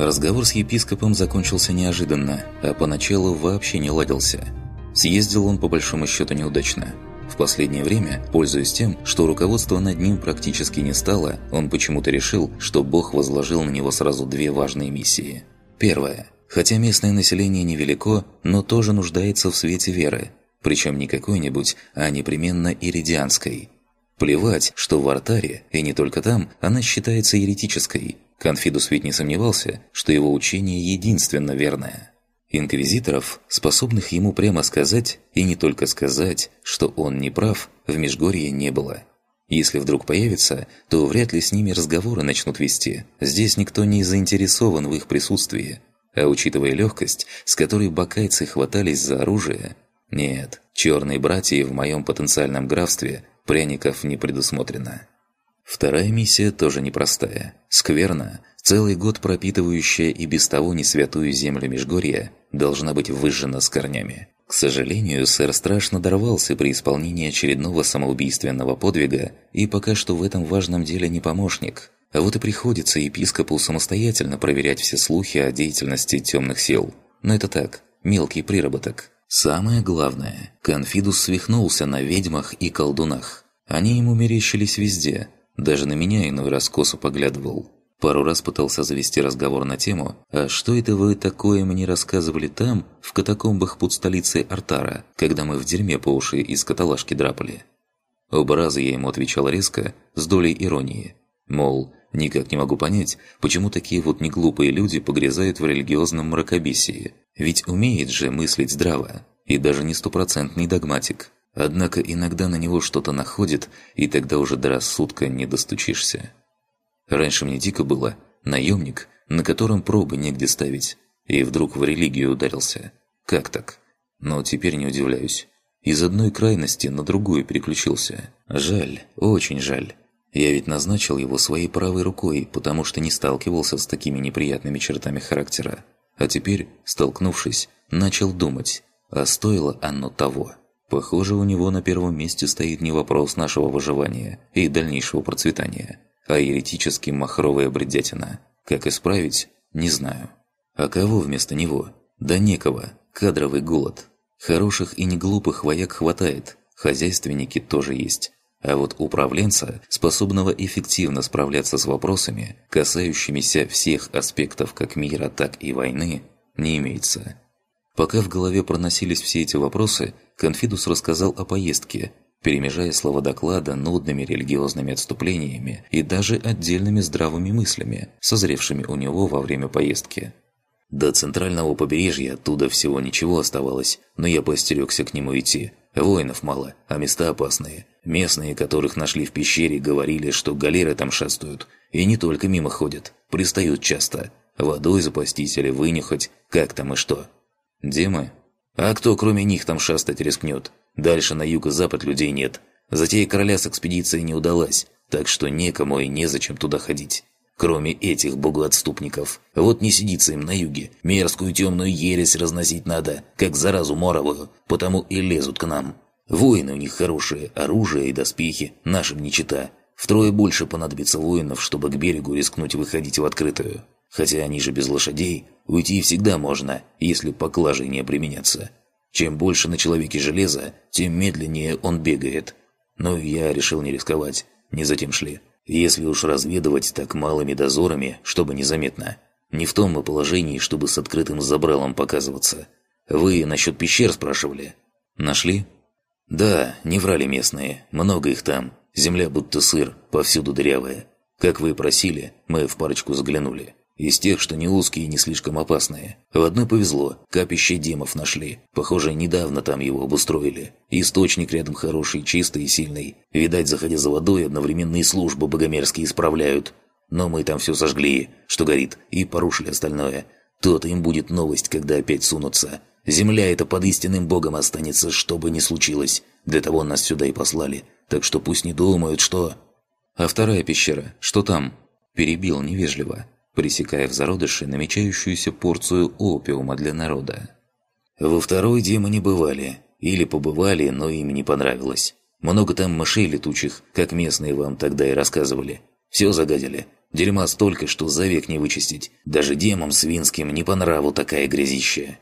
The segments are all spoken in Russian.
Разговор с епископом закончился неожиданно, а поначалу вообще не ладился. Съездил он по большому счету неудачно. В последнее время, пользуясь тем, что руководство над ним практически не стало, он почему-то решил, что Бог возложил на него сразу две важные миссии. Первая. Хотя местное население невелико, но тоже нуждается в свете веры. Причем не какой-нибудь, а непременно иридианской. Плевать, что в артаре, и не только там, она считается еретической – Конфидус ведь не сомневался, что его учение единственно верное. Инквизиторов, способных ему прямо сказать, и не только сказать, что он не прав, в Межгорье не было. Если вдруг появится, то вряд ли с ними разговоры начнут вести. Здесь никто не заинтересован в их присутствии. А учитывая легкость, с которой бакайцы хватались за оружие, нет, черные братья в моем потенциальном графстве пряников не предусмотрено. Вторая миссия тоже непростая. Скверна, целый год пропитывающая и без того не святую землю Межгорья, должна быть выжжена с корнями. К сожалению, сэр страшно дорвался при исполнении очередного самоубийственного подвига и пока что в этом важном деле не помощник. А вот и приходится епископу самостоятельно проверять все слухи о деятельности темных сил. Но это так, мелкий приработок. Самое главное, Конфидус свихнулся на ведьмах и колдунах. Они ему мерещились везде – даже на меня иной раз косо поглядывал. Пару раз пытался завести разговор на тему «А что это вы такое мне рассказывали там, в катакомбах под столицей Артара, когда мы в дерьме по уши из каталажки драпали?» Оба раза я ему отвечал резко, с долей иронии. Мол, никак не могу понять, почему такие вот неглупые люди погрязают в религиозном мракобесии. Ведь умеет же мыслить здраво, и даже не стопроцентный догматик. Однако иногда на него что-то находит, и тогда уже до рассудка не достучишься. Раньше мне дико было наемник, на котором пробы негде ставить, и вдруг в религию ударился. Как так? Но теперь не удивляюсь. Из одной крайности на другую переключился. Жаль, очень жаль. Я ведь назначил его своей правой рукой, потому что не сталкивался с такими неприятными чертами характера. А теперь, столкнувшись, начал думать, а стоило оно того. Похоже, у него на первом месте стоит не вопрос нашего выживания и дальнейшего процветания, а еретически махровая бредятина. Как исправить, не знаю. А кого вместо него? Да некого. Кадровый голод. Хороших и неглупых вояк хватает, хозяйственники тоже есть. А вот управленца, способного эффективно справляться с вопросами, касающимися всех аспектов как мира, так и войны, не имеется. Пока в голове проносились все эти вопросы, Конфидус рассказал о поездке, перемежая слова доклада нудными религиозными отступлениями и даже отдельными здравыми мыслями, созревшими у него во время поездки. До центрального побережья оттуда всего ничего оставалось, но я постерегся к нему идти. Воинов мало, а места опасные. Местные, которых нашли в пещере, говорили, что галеры там шастают. И не только мимо ходят, пристают часто. Водой запастись или вынюхать, как там и что. Демы? А кто кроме них там шастать рискнет? Дальше на юг и запад людей нет. Затея короля с экспедицией не удалась, так что некому и незачем туда ходить. Кроме этих богоотступников. Вот не сидится им на юге. Мерзкую темную ересь разносить надо, как заразу моровую, потому и лезут к нам. Воины у них хорошие, оружие и доспехи, нашим не чита. Втрое больше понадобится воинов, чтобы к берегу рискнуть выходить в открытую. Хотя они же без лошадей, уйти всегда можно, если поклажей не применяться. Чем больше на человеке железа, тем медленнее он бегает. Но я решил не рисковать, не затем шли. Если уж разведывать так малыми дозорами, чтобы незаметно. Не в том мы положении, чтобы с открытым забралом показываться. Вы насчет пещер спрашивали? Нашли? Да, не врали местные, много их там. Земля будто сыр, повсюду дырявая. Как вы и просили, мы в парочку заглянули. Из тех, что не узкие и не слишком опасные. В одной повезло, капище демов нашли. Похоже, недавно там его обустроили. Источник рядом хороший, чистый и сильный. Видать, заходя за водой, одновременные службы богомерзкие исправляют. Но мы там все сожгли, что горит, и порушили остальное. То-то им будет новость, когда опять сунутся. Земля эта под истинным богом останется, что бы ни случилось. Для того нас сюда и послали. Так что пусть не думают, что... А вторая пещера, что там? Перебил невежливо пресекая в зародыше намечающуюся порцию опиума для народа. Во второй демоне бывали. Или побывали, но им не понравилось. Много там мышей летучих, как местные вам тогда и рассказывали. Все загадили. Дерьма столько, что за век не вычистить. Даже демам свинским не по нраву такая грязища.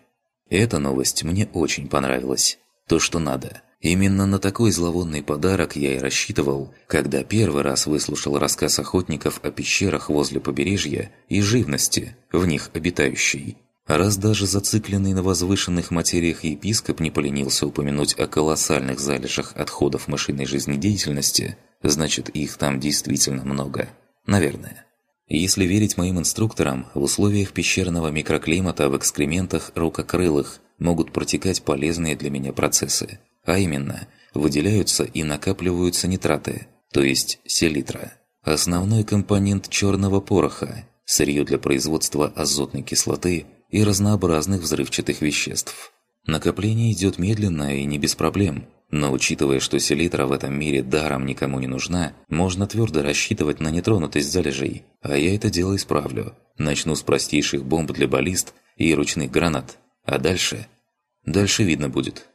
Эта новость мне очень понравилась. То, что надо. Именно на такой зловонный подарок я и рассчитывал, когда первый раз выслушал рассказ охотников о пещерах возле побережья и живности, в них обитающей. Раз даже зацикленный на возвышенных материях епископ не поленился упомянуть о колоссальных залежах отходов мышиной жизнедеятельности, значит их там действительно много. Наверное. Если верить моим инструкторам, в условиях пещерного микроклимата в экскрементах рукокрылых могут протекать полезные для меня процессы. А именно, выделяются и накапливаются нитраты, то есть селитра. Основной компонент черного пороха, сырье для производства азотной кислоты и разнообразных взрывчатых веществ. Накопление идет медленно и не без проблем – но учитывая, что селитра в этом мире даром никому не нужна, можно твердо рассчитывать на нетронутость залежей. А я это дело исправлю. Начну с простейших бомб для баллист и ручных гранат. А дальше? Дальше видно будет.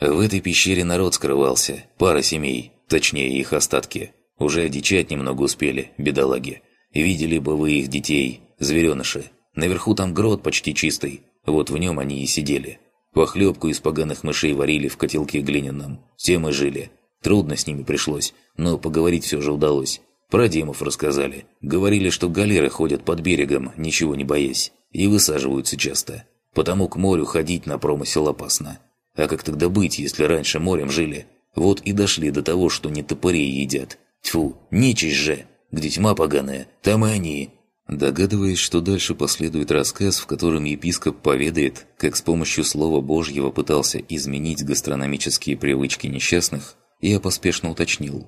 В этой пещере народ скрывался. Пара семей, точнее их остатки. Уже одичать немного успели, бедолаги. Видели бы вы их детей, звереныши. Наверху там грот почти чистый. Вот в нем они и сидели. Похлебку из поганых мышей варили в котелке глиняном. Все мы жили. Трудно с ними пришлось, но поговорить все же удалось. Про демов рассказали. Говорили, что галеры ходят под берегом, ничего не боясь. И высаживаются часто. Потому к морю ходить на промысел опасно. А как тогда быть, если раньше морем жили? Вот и дошли до того, что не топорей едят. Тьфу, нечисть же! Где тьма поганая, там и они. Догадываясь, что дальше последует рассказ, в котором епископ поведает, как с помощью Слова Божьего пытался изменить гастрономические привычки несчастных, я поспешно уточнил.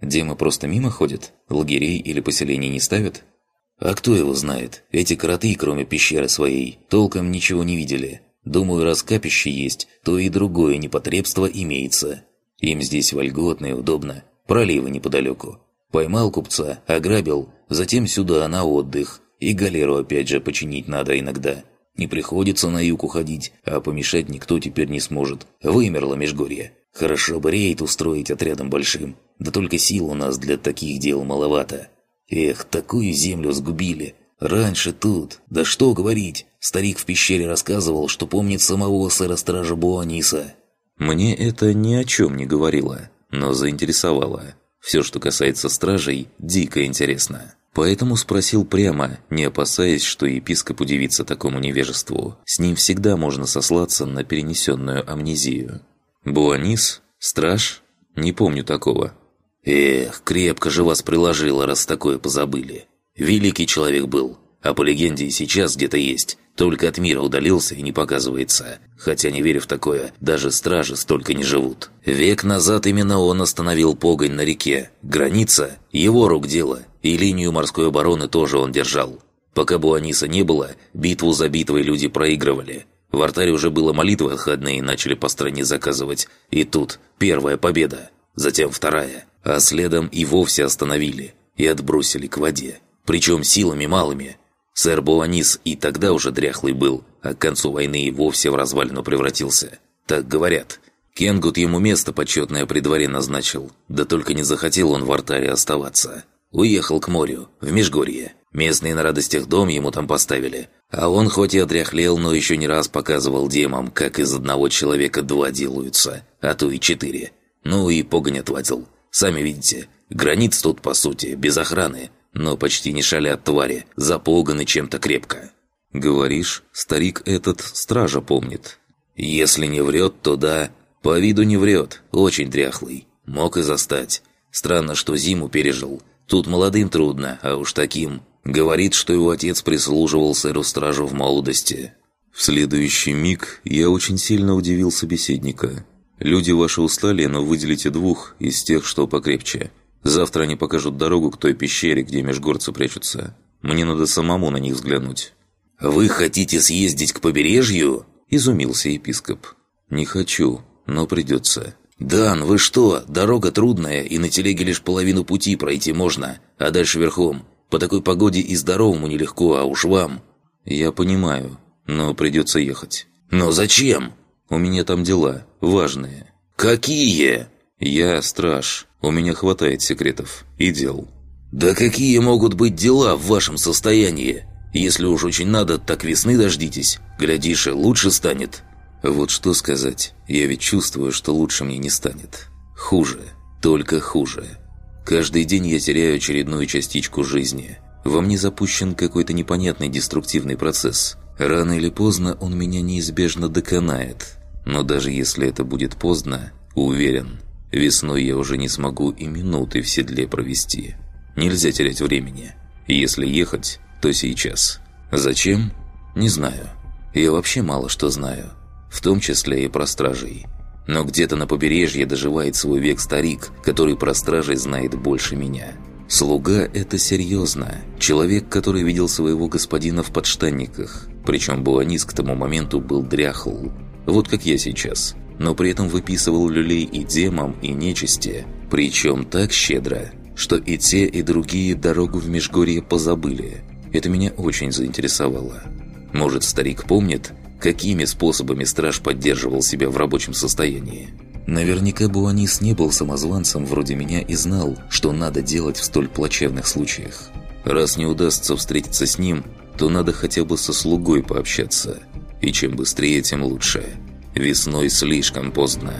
«Демы просто мимо ходят? Лагерей или поселений не ставят?» «А кто его знает? Эти кроты, кроме пещеры своей, толком ничего не видели. Думаю, раз капище есть, то и другое непотребство имеется. Им здесь вольготно и удобно. Проливы неподалеку. Поймал купца, ограбил, затем сюда на отдых. И галеру опять же починить надо иногда. Не приходится на юг уходить, а помешать никто теперь не сможет. Вымерло Межгорье. Хорошо бы рейд устроить отрядом большим. Да только сил у нас для таких дел маловато. Эх, такую землю сгубили. Раньше тут, да что говорить, старик в пещере рассказывал, что помнит самого сэра-стража Буаниса. Мне это ни о чем не говорило, но заинтересовало. Все, что касается стражей, дико интересно. Поэтому спросил прямо, не опасаясь, что епископ удивится такому невежеству. С ним всегда можно сослаться на перенесенную амнезию. «Буанис? Страж? Не помню такого». «Эх, крепко же вас приложило, раз такое позабыли. Великий человек был, а по легенде и сейчас где-то есть. Только от мира удалился и не показывается. Хотя, не верю в такое, даже стражи столько не живут. Век назад именно он остановил погонь на реке. Граница – его рук дело. И линию морской обороны тоже он держал. Пока Буаниса не было, битву за битвой люди проигрывали. В артаре уже было молитвы отходные начали по стране заказывать. И тут первая победа, затем вторая. А следом и вовсе остановили и отбросили к воде. Причем силами малыми – Сэр Буанис и тогда уже дряхлый был, а к концу войны и вовсе в развалину превратился. Так говорят. Кенгут ему место почетное при дворе назначил, да только не захотел он в артаре оставаться. Уехал к морю, в Межгорье. Местные на радостях дом ему там поставили. А он хоть и отряхлел, но еще не раз показывал демам, как из одного человека два делаются, а то и четыре. Ну и погонь отвадил. Сами видите, границ тут, по сути, без охраны но почти не шалят твари, запуганы чем-то крепко. Говоришь, старик этот стража помнит. Если не врет, то да. По виду не врет, очень дряхлый. Мог и застать. Странно, что зиму пережил. Тут молодым трудно, а уж таким. Говорит, что его отец прислуживал сэру-стражу в молодости. В следующий миг я очень сильно удивил собеседника. Люди ваши устали, но выделите двух из тех, что покрепче. Завтра они покажут дорогу к той пещере, где межгорцы прячутся. Мне надо самому на них взглянуть». «Вы хотите съездить к побережью?» – изумился епископ. «Не хочу, но придется». «Дан, вы что? Дорога трудная, и на телеге лишь половину пути пройти можно, а дальше верхом. По такой погоде и здоровому нелегко, а уж вам». «Я понимаю, но придется ехать». «Но зачем?» «У меня там дела, важные». «Какие?» «Я страж. У меня хватает секретов и дел». «Да какие могут быть дела в вашем состоянии? Если уж очень надо, так весны дождитесь. Глядишь, и лучше станет». Вот что сказать. Я ведь чувствую, что лучше мне не станет. Хуже. Только хуже. Каждый день я теряю очередную частичку жизни. Во мне запущен какой-то непонятный деструктивный процесс. Рано или поздно он меня неизбежно доконает. Но даже если это будет поздно, уверен, весной я уже не смогу и минуты в седле провести. Нельзя терять времени. Если ехать, то сейчас. Зачем? Не знаю. Я вообще мало что знаю. В том числе и про стражей. Но где-то на побережье доживает свой век старик, который про стражей знает больше меня. Слуга – это серьезно. Человек, который видел своего господина в подштанниках. Причем Буанис к тому моменту был дряхл. Вот как я сейчас. Но при этом выписывал люлей и демам, и нечисти. Причем так щедро, что и те, и другие дорогу в Межгорье позабыли. Это меня очень заинтересовало. Может, старик помнит, какими способами страж поддерживал себя в рабочем состоянии? Наверняка Буанис не был самозванцем вроде меня и знал, что надо делать в столь плачевных случаях. Раз не удастся встретиться с ним, то надо хотя бы со слугой пообщаться. И чем быстрее, тем лучше. Весной слишком поздно.